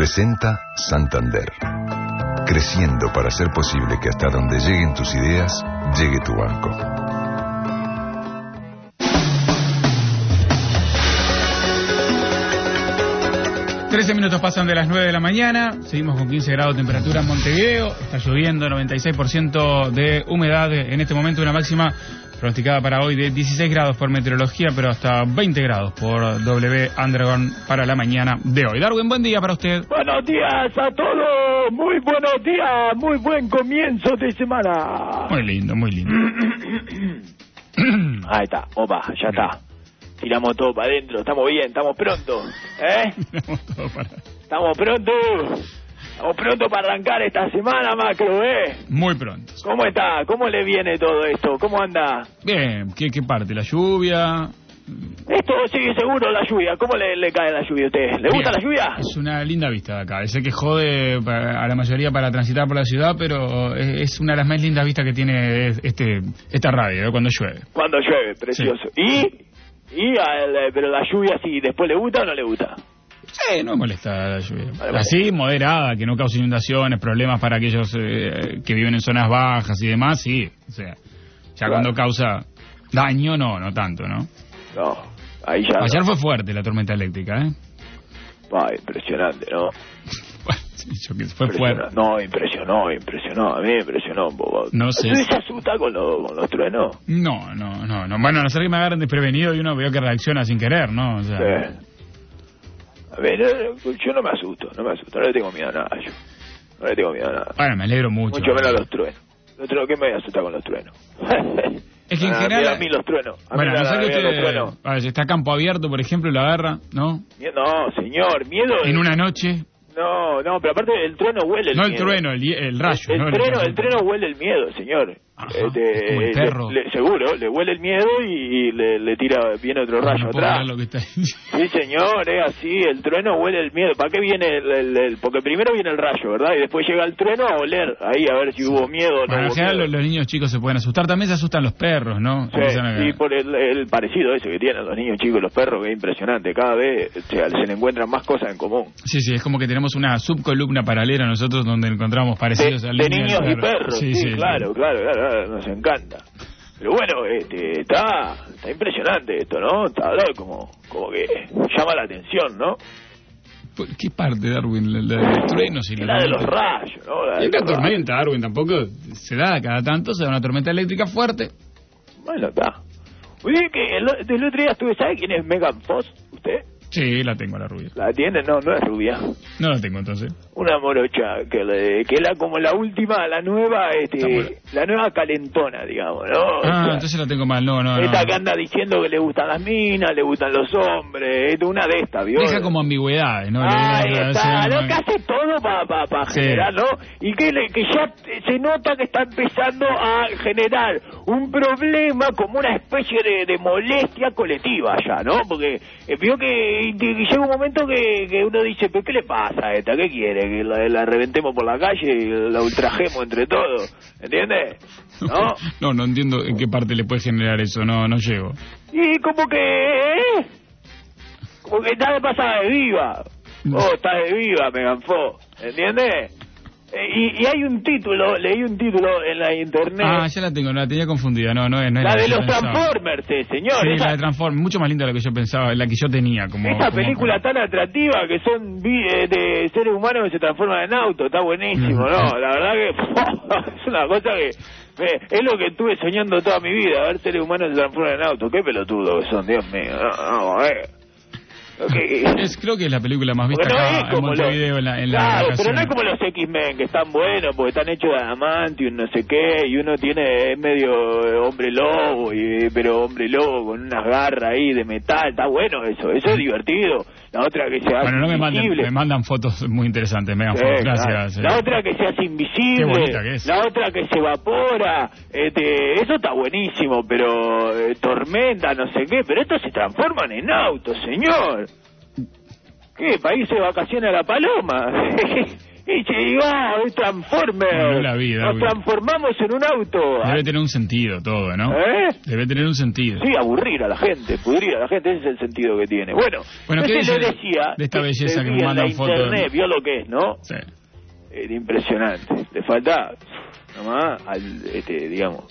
Presenta Santander. Creciendo para hacer posible que hasta donde lleguen tus ideas, llegue tu banco. Trece minutos pasan de las 9 de la mañana, seguimos con 15 grados de temperatura en Montevideo, está lloviendo, 96% de humedad, en este momento una máxima pronosticada para hoy de 16 grados por meteorología, pero hasta 20 grados por W Underground para la mañana de hoy. Darwin, buen día para usted. Buenos días a todos, muy buenos días, muy buen comienzo de semana. Muy lindo, muy lindo. Ahí está, opa, ya está. Tiramos todo para adentro, estamos bien, estamos pronto, ¿eh? Tenemos todo para- Estamos pronto, estamos pronto para arrancar esta semana, Macro, ¿eh? Muy pronto. ¿Cómo está? ¿Cómo le viene todo esto? ¿Cómo anda? Bien, ¿qué, qué parte? ¿La lluvia? Esto sigue seguro la lluvia. ¿Cómo le, le cae la lluvia a usted? ¿Le gusta la lluvia? Es una linda vista de acá. Sé que jode a la mayoría para transitar por la ciudad, pero es es una de las más lindas vistas que tiene este esta radio ¿eh? cuando llueve. Cuando llueve, precioso. ¿Y? ¿Y? al- pero la lluvia, si después le gusta o no le gusta? Sí, no me molesta la lluvia. Así, moderada, que no cause inundaciones, problemas para aquellos eh, que viven en zonas bajas y demás, sí. O sea, ya Claro. cuando causa daño, no, no tanto, ¿no? No, ahí ya. Ayer no. fue fuerte la tormenta eléctrica, ¿eh? Ah, impresionante, ¿no? Yo que fue fuerte. No, impresionó, impresionó. A mí me impresionó un poco. No sé ¿Usted si- se asusta con, lo- con los truenos? No, no, no, no. Bueno, a no ser que me agarren desprevenido y uno veo que reacciona sin querer, ¿no? O sea, Sí. Yo no me asusto, no me asusto. No le tengo miedo a nada, yo. No le tengo miedo a nada. Bueno, me alegro mucho. Mucho menos a los truenos. Los truenos, ¿qué me voy a asustar con los truenos? Es que en Ah, general- A mí los truenos. A Bueno, no ser que los usted, truenos. a ver, si está campo abierto, por ejemplo, lo agarra, ¿no? No, señor, miedo. En una noche, No, no, pero aparte el trueno huele el no el trueno, el, el rayo, el, ¿no? trueno, el trueno huele el miedo, señor. Ajá, Este, como el le- perro. le- seguro, le huele el miedo y le, le tira, viene otro rayo No puedo atrás. lo que está Sí, señor, es así, el trueno huele el miedo. ¿Para qué viene el, el- el- Porque primero viene el rayo, ¿verdad? Y después llega el trueno a oler, ahí a ver si hubo miedo o no hubo miedo. los, los niños chicos se pueden asustar, también se asustan los perros, ¿no? Sí, a- sí, por el, el parecido ese que tienen los niños chicos y los perros, que es impresionante. Cada vez o sea, se le encuentran más cosas en común. sí, sí, es como que tenemos una subcolumna paralela nosotros donde encontramos De, parecidos al de al niños y perro. perros, sí, claro, claro, claro, claro, nos encanta. Pero bueno, este, está, está impresionante esto, ¿no? Está como, como que llama la atención, ¿no? ¿Por ¿Qué parte, Darwin? La, la de los truenos y La de los rayos, ¿no? La de rayos. tormenta, Darwin, tampoco se da cada tanto, se da una tormenta eléctrica fuerte. Bueno, está. Oye, que el, el otro día estuve, ¿sabe quién es Megan Foss? ¿Usted? Sí, la tengo la rubia. ¿La tiene? No, no es rubia. No la tengo entonces. Una morocha que, le, que es la, como la última, la nueva, este, la nueva calentona, digamos, ¿no? O Ah, sea, entonces la tengo mal, no, no, esta no. que anda diciendo que le gustan las minas, le gustan los hombres, es una de estas, ¿vio? Deja como ambigüedades, ¿no? Le- le- está, lo que hace todo para pa, pa Sí. generar, ¿no? Y que, le- que ya se nota que está empezando a generar un problema como una especie de, de molestia colectiva ya, ¿no? Porque eh, vio que, que llega un momento que, que uno dice, ¿pero qué le pasa a esta? ¿Qué quiere? ¿Que la, la reventemos por la calle y la ultrajemos entre todos? ¿Entiendes? ¿No? No, no entiendo en qué parte le puede generar eso, no, no llego. Y como que... ¿eh? Como que está de pasada de viva. Oh, está de viva, Megan Fox. ¿Entiendes? Eh, y, y hay un título, leí un título en la internet. Ah, ya la tengo, no, la tenía confundida, no, no es, no es la de los pensaba. Transformers, eh, señor. Sí, esa la de Transformers, mucho más linda de la que yo pensaba, la que yo tenía. Como, esa como- película tan atractiva que son eh, de seres humanos que se transforman en auto, está buenísimo, Mm, ¿no? La verdad que es una cosa que eh, es lo que estuve soñando toda mi vida, ver seres humanos que se transforman en auto. Qué pelotudo que son, Dios mío. No, no, a Es, creo que es la película más vista no acá en Montevideo la, en la claro, pero no es como los X-Men que están buenos porque están hechos de adamante y no sé qué y uno tiene es medio eh, hombre lobo y pero hombre lobo con unas garras ahí de metal, está bueno eso, eso es divertido. La otra que se hace Bueno, no me invisible. me mandan fotos muy interesantes, Megan Sí, claro. gracias. eh. La otra que se hace Qué invisible, bonita que es. la otra que se evapora, este, eso está buenísimo, pero eh, tormenta, no sé qué, pero estos se transforman en autos, señor. ¿Qué? País de vacaciones a la paloma. Y Transformer. No, la vida, Nos güey. transformamos en un auto. Debe tener un sentido todo, ¿no? ¿Eh? Debe tener un sentido. Sí, aburrir a la gente, pudrir a la gente, ese es el sentido que tiene. Bueno, Bueno, ¿qué le decía de esta que belleza que me en fotos? internet, vio lo que es, ¿no? Sí. Era impresionante. Le falta nomás al, este, digamos,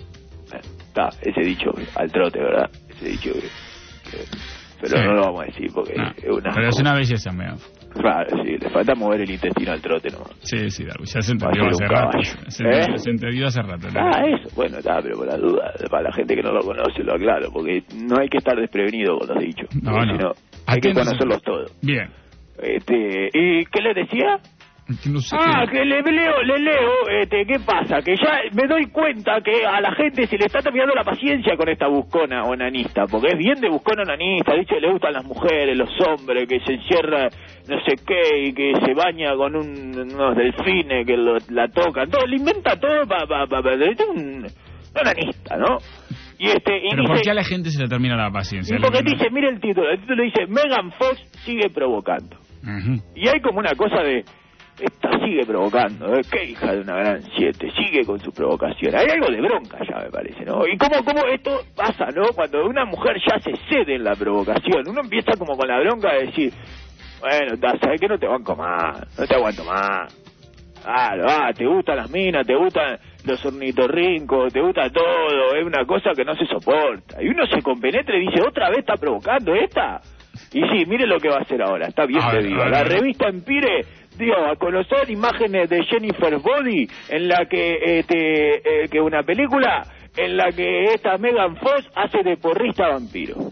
está ese dicho al trote, ¿verdad? Ese dicho que, que- pero Sí. no lo vamos a decir porque No, es una pero es una belleza, me Claro, sí, le falta mover el intestino al trote nomás. Sí, sí, Darwin, ya se entendió hace rato. Se, ¿Eh? se entendió hace rato. ¿no? Ah, eso. Bueno, está, pero por la duda, para la gente que no lo conoce, lo aclaro, porque no hay que estar desprevenido con los dichos. No, no. si no, hay que conocerlos todos. Bien. Este, ¿Y qué le decía? No sé Ah, qué- que le leo, le leo, este, ¿qué pasa? Que ya me doy cuenta que a la gente se le está terminando la paciencia con esta buscona onanista, porque es bien de buscona onanista, dice que le gustan las mujeres, los hombres, que se encierra no sé qué, y que se baña con un, unos delfines que lo- la tocan, todo, le inventa todo para, pa, pa, pa- es un onanista, ¿no? Y este, y Pero dice, ¿por qué a la gente se le termina la paciencia? y porque dice, mire el título, el título dice, Megan Fox sigue provocando. Ujú. Y hay como una cosa de, esta sigue provocando, ¿eh? qué hija de una gran siete, sigue con su provocación. Hay algo de bronca ya, me parece, ¿no? Y cómo, cómo esto pasa, ¿no? Cuando una mujer ya se cede en la provocación, uno empieza como con la bronca de decir, bueno, ¿sabes qué? No te banco más, no te aguanto más. Claro, ah, te gustan las minas, te gustan los ornitorrincos, te gusta todo, es una cosa que no se soporta. Y uno se compenetra y dice, ¿otra vez está provocando esta? Y sí, mire lo que va a hacer ahora, está bien A te ver, digo. a ver, La a ver. revista Empire dio a conocer imágenes de Jennifer Body en la que, este, eh, que una película en la que esta Megan Fox hace de porrista vampiro.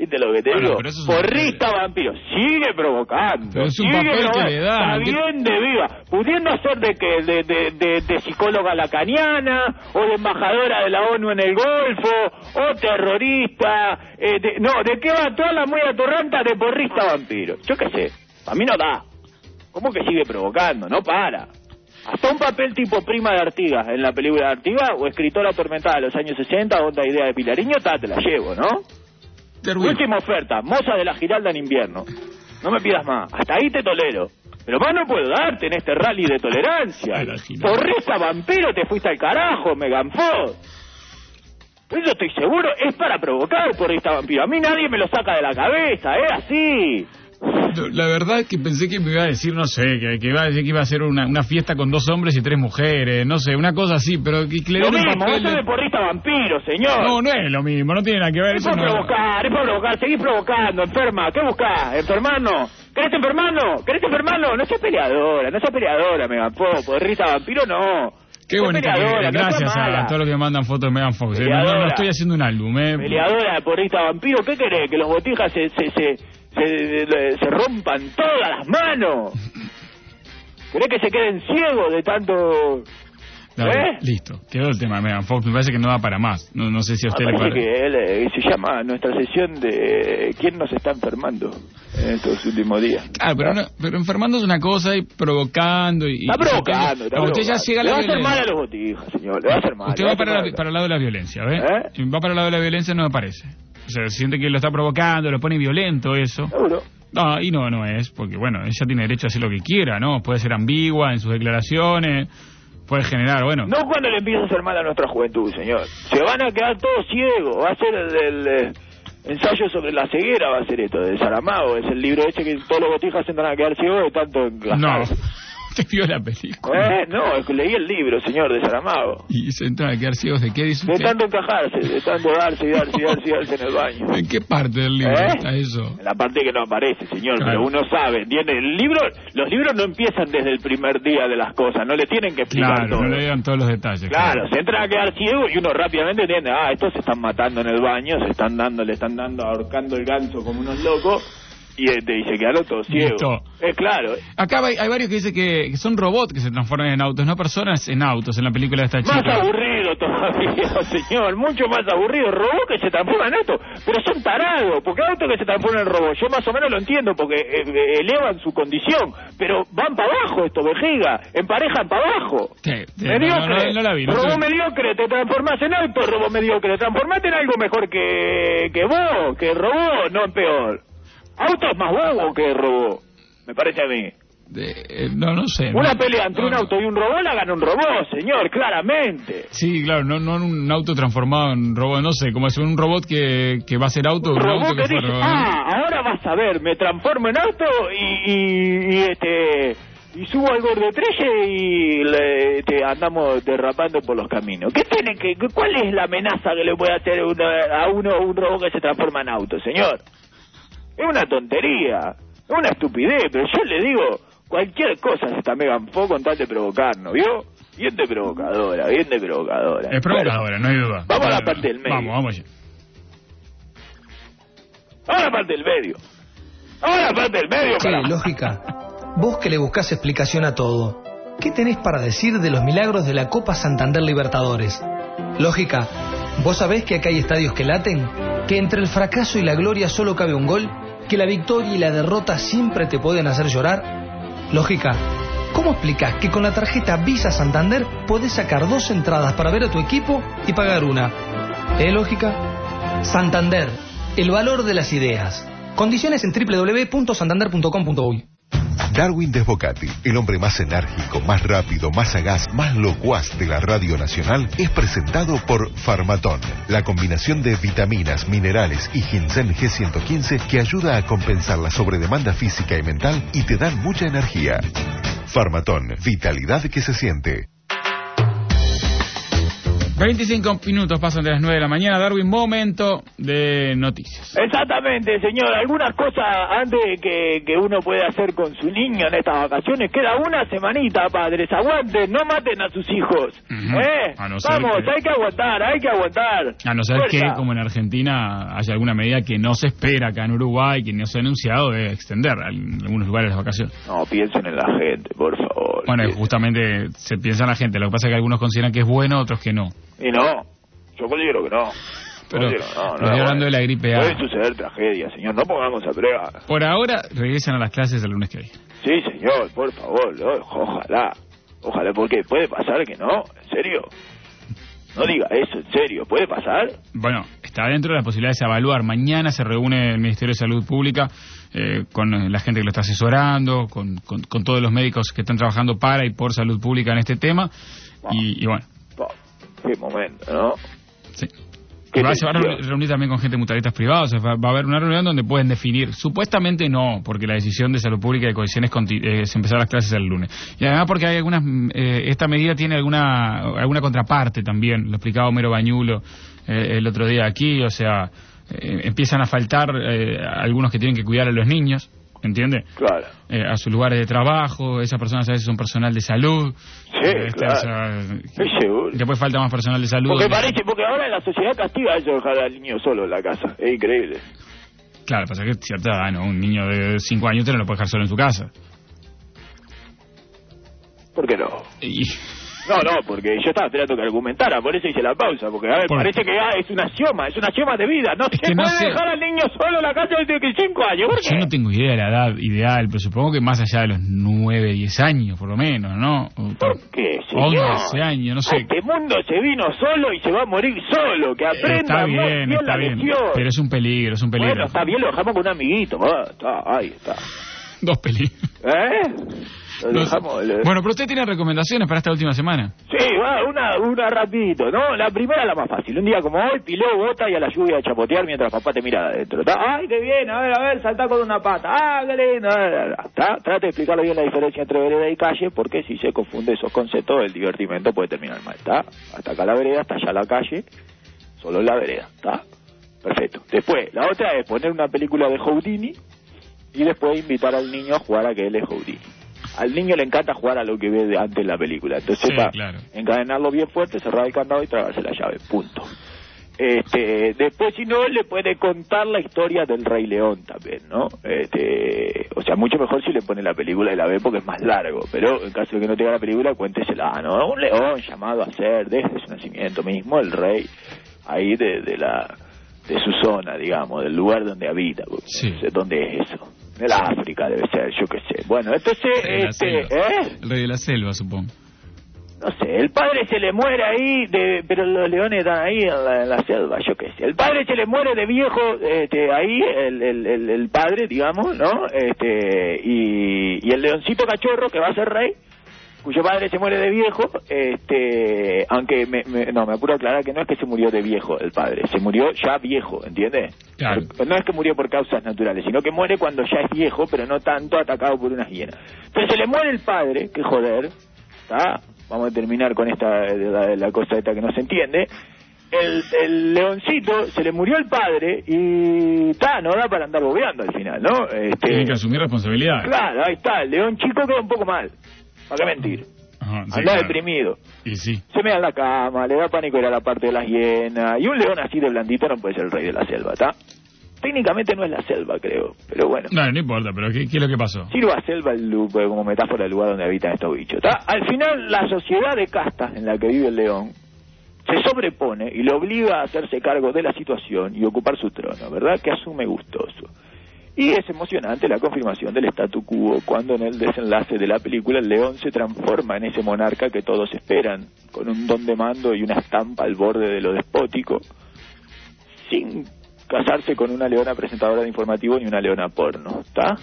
¿Viste lo que te Bueno, digo? Porrista vampiro. Sigue provocando. Pero es un sigue papel que le dan, Está ¿qué- bien de viva. Pudiendo hacer de que de, de, de, de psicóloga lacaniana, o de embajadora de la ONU en el Golfo, o terrorista. eh, de- no, ¿de qué va toda la muy atorranta de porrista vampiro? Yo qué sé. A mí no da. ¿Cómo que sigue provocando? No para. Hasta un papel tipo prima de Artigas en la película de Artigas o escritora atormentada de los años 60, onda idea de Pilariño, ta, te la llevo, ¿no? Última oferta, moza de la Giralda en invierno. No me pidas más, hasta ahí te tolero. Pero más no puedo darte en este rally de tolerancia. A la Giralda. Porrista vampiro, te fuiste al carajo, Megan Fox. Eso estoy seguro, es para provocar porrista vampiro. A mí nadie me lo saca de la cabeza, es así. La verdad es que pensé que me iba a decir, no sé, que, que iba a decir que iba a ser una, una fiesta con dos hombres y tres mujeres, no sé, una cosa así, pero que, que le Lo mismo, papel eso de- de porrista vampiro, señor. No, no es lo mismo, no tiene nada que ver. Es para no... provocar, es para provocar, seguís provocando, enferma, ¿qué buscás? ¿Enfermano? ¿Querés enfermano? ¿Querés enfermano? No seas peleadora, no seas peleadora, Megan Fox, porrista vampiro no. Qué Seas bonito. que- no gracias a, todos los que me mandan fotos de Megan Fox. eh. No, no, no estoy haciendo un álbum, eh. Peleadora de porrista vampiro, ¿qué querés? Que los botijas se, se, se, se, rompan todas las manos. ¿Querés que se queden ciegos de tanto...? Dale, ¿Eh? Listo, quedó el tema de Megan Fox. Me parece que no da para más. No, no sé si a usted le parece que él, eh, se llama nuestra sesión de ¿Quién nos está enfermando en estos últimos días? Ah, pero, no- pero enfermando es una cosa y provocando y... Está y- provocando, está usted ya provocando. llega a Le la va a hacer mal a los botijas, señor, le va a hacer mal. Usted le va para, mal. para el lado de la violencia, ¿ve? ¿Eh? Va para el lado de la violencia no me parece. O sea, siente que lo está provocando, lo pone violento, eso. Seguro. No, y no, no es, porque bueno, ella tiene derecho a hacer lo que quiera, ¿no? Puede ser ambigua en sus declaraciones, puede generar, bueno... No cuando le empieza a hacer mal a nuestra juventud, señor. Se van a quedar todos ciegos. Va a ser el, el, eh, ensayo sobre la ceguera, va a ser esto, de Saramago. Es el libro ese que todos los botijas se van a quedar ciegos de tanto No. Usted vio la película. ¿Eh? No, es que leí el libro, señor, de Saramago. Y se entran a quedar ciegos de qué dice De usted. tanto encajarse, de tanto darse y darse y darse y darse en el baño. ¿En qué parte del libro ¿Eh? está eso? En la parte que no aparece, señor, Claro. pero uno sabe, ¿entiende? El libro, los libros no empiezan desde el primer día de las cosas, no le tienen que explicar Claro, todo. no le digan todos los detalles. Claro, se entran a quedar ciegos y uno rápidamente entiende, ah, estos se están matando en el baño, se están dando, le están dando, ahorcando el ganso como unos locos, y, este, y se quedaron todos ciegos. Es claro, Acá hay, hay varios que dicen que, que son robots que se transforman en autos, no personas en autos en la película de esta más chica. aburrido todavía, señor, mucho más aburrido. Robot que se transforma en auto, pero son tarados, porque auto que se transforma en robot, yo más o menos lo entiendo porque eh, eh, elevan su condición, pero van para abajo esto, vejiga, emparejan para abajo. Sí, sí, Mediocre. no, no la vi. no robot sé. mediocre, te transformás en auto, robot mediocre. Transformate en algo mejor que, que vos, que robot, no peor. Auto es más bobo que robot, me parece a mí. Eh, no, no sé. Una no, pelea entre no, un auto y un robot la gana un robot, señor, claramente. Sí, claro, no, no un auto transformado en robot, no sé, como es un robot que, que va a ser auto, Un un robot auto que que dice, fuera- ah, ahora vas a ver, me transformo en auto y, y, y, este y subo al borde trelle y le, este, andamos derrapando por los caminos. ¿Qué tiene que, cuál es la amenaza que le puede hacer una- a uno un robot que se transforma en auto, señor? Es una tontería, es una estupidez, pero yo le digo, cualquier cosa se está Megan Fox con tal de provocarnos, ¿vio? Bien de provocadora, bien de provocadora. Es provocadora, no hay duda. Vamos a la parte del medio. Vamos, vamos. Ahora parte del medio. Ahora parte del medio, para... lógica. Vos que le buscás explicación a todo, ¿qué tenés para decir de los milagros de la Copa Santander Libertadores? Lógica, ¿vos sabés que acá hay estadios que laten? ¿Que entre el fracaso y la gloria solo cabe un gol? ¿Que la victoria y la derrota siempre te pueden hacer llorar? Lógica, ¿cómo explicás que con la tarjeta Visa Santander podés sacar dos entradas para ver a tu equipo y pagar una? ¿Eh, lógica? Santander, el valor de las ideas. Condiciones en www.santander.com.uy. Darwin Desbocati, el hombre más enérgico, más rápido, más sagaz, más locuaz de la Radio Nacional, es presentado por Farmatón, la combinación de vitaminas, minerales y ginseng G115 que ayuda a compensar la sobredemanda física y mental y te dan mucha energía. Farmatón, vitalidad que se siente. 25 minutos pasan de las 9 de la mañana. Darwin, momento de noticias. Exactamente, señor. Algunas cosas antes que, que uno puede hacer con su niño en estas vacaciones. Queda una semanita, padres. Aguanten, no maten a sus hijos. ¿Eh? No Vamos, que- hay que aguantar, hay que aguantar. A no ser que, como en Argentina, haya alguna medida que no se espera acá en Uruguay, que no se ha anunciado, de extender en algunos lugares las vacaciones. No, piensen en la gente, por favor. Bueno, Piensen. justamente se piensa en la gente. Lo que pasa es que algunos consideran que es bueno, otros que no. Y no, yo considero que no. Pero Considero, no, no, estoy hablando de la gripe A. Pueden suceder tragedias, señor. No pongamos a prueba. Por ahora, regresan a las clases el lunes que viene. Sí, señor, por favor. Ojalá. Ojalá, porque puede pasar que no. ¿En serio? No diga eso, en serio. ¿Puede pasar? Bueno, está dentro de las posibilidades de evaluar. Mañana se reúne el Ministerio de Salud Pública eh, con la gente que lo está asesorando, con, con- con todos los médicos que están trabajando para y por salud pública en este tema. Y, y bueno, qué momento, ¿no? sí. Va, se va a reunir, también con gente de mutualistas privados. o sea, va, a haber una reunión donde pueden definir. Supuestamente no, porque la decisión de salud pública y de cohesión es, es empezar las clases el lunes. Y además porque hay algunas. mm, eh, esta medida tiene alguna alguna contraparte también. Lo explicaba Homero Bañulo eh, el otro día aquí. O sea, eh, empiezan a faltar eh, algunos que tienen que cuidar a los niños. ¿Entiende? Claro. Eh, a sus lugares de trabajo, esas personas a veces son personal de salud. Sí, Este, claro. o sea, Estoy seguro. después falta más personal de salud. Porque parece, porque ahora la sociedad castiga a de dejar al niño solo en la casa. Es increíble. Claro, pasa que cierta edad, ¿no? Un niño de 5 años te no lo puede dejar solo en su casa. ¿Por qué no? Y, No, no, porque yo estaba esperando que argumentara, por eso hice la pausa, porque a ver, Por- parece que ah, es una axioma, es una axioma de vida. No se puede dejar al niño solo en la casa desde que 5 años. ¿Por qué? yo no tengo idea de la edad ideal, pero supongo que más allá de los 9, 10 años, por lo menos, ¿no? O- ¿Por qué, señor? 11 años, no sé. Este mundo se vino solo y se va a morir solo. Que aprenda Está muy bien, está la bien. lección. Pero es un peligro, es un peligro. Bueno, está bien, lo dejamos con un amiguito. Ah, está, ahí está. Dos peligros. ¿Eh? Lo No sé. dejamos. le- Bueno, pero usted tiene recomendaciones para esta última semana. Sí, va, una, una rapidito, ¿no? La primera la más fácil. Un día como hoy, piló, bota y a la lluvia a chapotear mientras papá te mira de adentro. ¿tá? ¡Ay, qué bien! A ver, a ver, saltá con una pata. ¡Ah, qué lindo! ¿Tá? Trate de explicarle bien la diferencia entre vereda y calle, porque si se confunde esos conceptos, el divertimento puede terminar mal, ¿está? Hasta acá la vereda, hasta allá la calle, solo en la vereda, ¿está? Perfecto. Después, la otra es poner una película de Houdini y después invitar al niño a jugar a que él es Houdini. Al niño le encanta jugar a lo que ve de antes en la película. Entonces, Sí, claro. encadenarlo bien fuerte, cerrar el candado y tragarse la llave. Punto. Este, después, si no, le puede contar la historia del Rey León también, ¿no? Este, o sea, mucho mejor si le pone la película y la ve porque es más largo. Pero en caso de que no tenga la película, cuéntesela, ¿no? Un león llamado a ser desde su nacimiento mismo, el rey, ahí de, de la de su zona, digamos, del lugar donde habita. porque Sí. no sé ¿Dónde es eso? De la África debe ser, yo qué sé. Bueno, entonces, De la este, selva. ¿eh? El rey de la selva, supongo. no sé, el padre se le muere ahí, de, pero los leones están ahí en la, en la selva, yo qué sé. El padre se le muere de viejo, este, ahí, el, el, el, el padre, digamos, ¿no? Este, y, y el leoncito cachorro que va a ser rey, cuyo padre se muere de viejo, este, aunque me, me- no, me apuro a aclarar que no es que se murió de viejo el padre, se murió ya viejo, ¿entiendes? Claro. No es que murió por causas naturales, sino que muere cuando ya es viejo, pero no tanto atacado por una hiena. Entonces se le muere el padre, que joder, ¿está? Vamos a terminar con esta, la, la cosa esta que no se entiende. El, el leoncito se le murió el padre y está, no da para andar bobeando al final, ¿no? Este, Tienen que asumir responsabilidad. Claro, ahí está, el león chico queda un poco mal. ¿Para qué mentir? Ajá, sí, Anda claro. deprimido. Y sí. Se mea en la cama, le da pánico ir a la parte de las hienas. Y un león así de blandito no puede ser el rey de la selva, ¿está? Técnicamente no es la selva, creo. Pero bueno. No, no importa, pero ¿qué, qué es lo que pasó? Sirva selva el lu- como metáfora del lugar donde habitan estos bichos. ¿tá? Al final, la sociedad de castas en la que vive el león se sobrepone y le obliga a hacerse cargo de la situación y ocupar su trono, ¿verdad? Que asume gustoso. Y es emocionante la confirmación del statu quo cuando en el desenlace de la película el león se transforma en ese monarca que todos esperan, con un don de mando y una estampa al borde de lo despótico, sin casarse con una leona presentadora de informativo ni una leona porno, ¿está?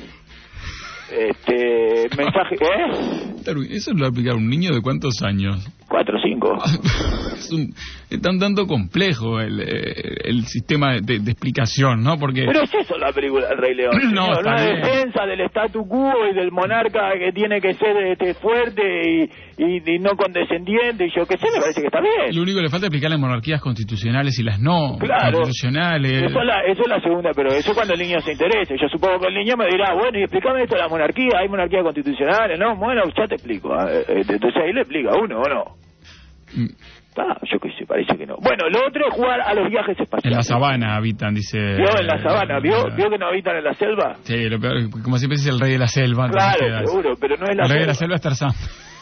Este, mensaje, ¿eh? Darwin, ¿Eso lo va aplicar un niño de cuántos años? Cuatro, cinco. es, un, es tan tanto complejo el, eh, el sistema de, de explicación, ¿no? Porque Pero es eso la película del Rey León. No, está una defensa del statu quo y del monarca que tiene que ser este, fuerte y, y, y no condescendiente y yo qué sé, me parece que está bien. lo único que le falta es explicar las monarquías constitucionales y las no Claro. constitucionales. Eso es, la, eso es la segunda, pero eso cuando el niño se interese. Yo supongo que el niño me dirá, bueno, y explícame esto de la monarquía, hay monarquías constitucionales, ¿no? Bueno, ya te explico. Ah, eh, eh, Entonces ahí le explica uno, ¿o no? Mm, Ah, yo qué sé, parece que no. Bueno, lo otro es jugar a los viajes espaciales. En la sabana habitan, dice. ¿Vio en la sabana? ¿Vio, ¿Vio que no habitan en la selva? Sí, lo peor, como siempre es el rey de la selva. Claro, seguro, pero no es la el rey de la selva. selva es Tarzán.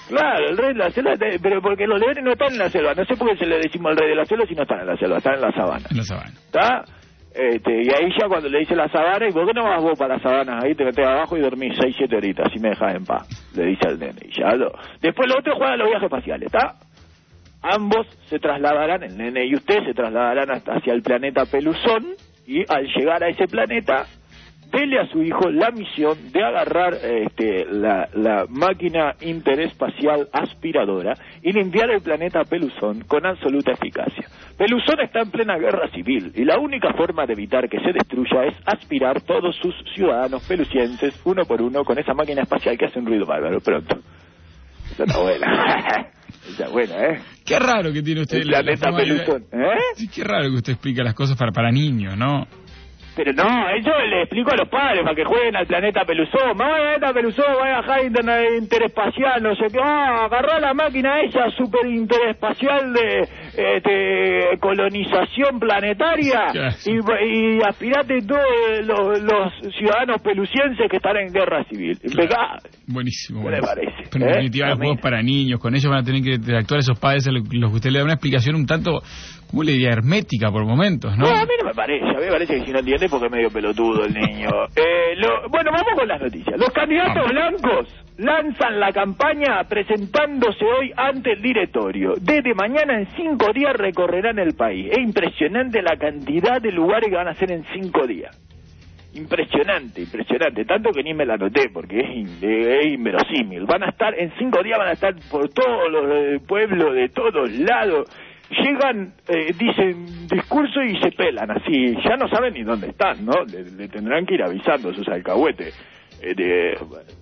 Claro, el rey de la selva, pero porque los leones no están en la selva. No sé por qué se le decimos al rey de la selva si no están en la selva, están en la sabana. En la sabana. ¿Está? Este, y ahí ya cuando le dice la sabana, ¿y por qué no vas vos para la sabana? Ahí te metes abajo y dormís 6, 7 horitas, así me dejas en paz, le dice al nene. Y ya lo... Después lo otro juega a los viajes espaciales, ¿está? Ambos se trasladarán, el nene y usted se trasladarán hasta hacia el planeta Peluzón y al llegar a ese planeta, dele a su hijo la misión de agarrar este, la, máquina interespacial aspiradora y limpiar el planeta Peluzón con absoluta eficacia. Peluzón está en plena guerra civil y la única forma de evitar que se destruya es aspirar todos sus ciudadanos pelucienses uno por uno con esa máquina espacial que hace un ruido bárbaro pronto. Esa está buena. Esa es buena, ¿eh? Qué raro que tiene usted El la- la planeta de- Peluzón, ¿eh? Sí, qué raro que usted explica las cosas para, para niños, ¿no? Pero no, eso le explico a los padres para que jueguen al planeta Peluzón. Al planeta Peluzón, va a bajar internet interespacial, no sé qué. Ah, agarrá la máquina esa super interespacial de este, colonización planetaria y, y aspirate todos los, los ciudadanos pelucienses que están en guerra civil. Impecable. Buenísimo. ¿Qué le parece? Pero en ¿Eh? definitiva, los juegos para niños, con ellos van a tener que interactuar esos padres, a los los que usted le da una explicación un tanto, ¿cómo le diría? Hermética por momentos, ¿no? No, a mí no me parece, a mí me parece que si no entiende porque es medio pelotudo el niño. Eh, lo- bueno, vamos con las noticias. Los candidatos Vamos. blancos lanzan la campaña presentándose hoy ante el directorio. Desde mañana en cinco días recorrerán el país. Es impresionante la cantidad de lugares que van a hacer en cinco días. Impresionante, impresionante. Tanto que ni me la noté porque es, es inverosímil. Van a estar, en cinco días van a estar por todos los eh, pueblos, de todos lados. Llegan, eh, dicen discurso y se pelan así. Ya no saben ni dónde están, ¿no? Le, tendrán que ir avisando sus alcahuetes. Eh, de,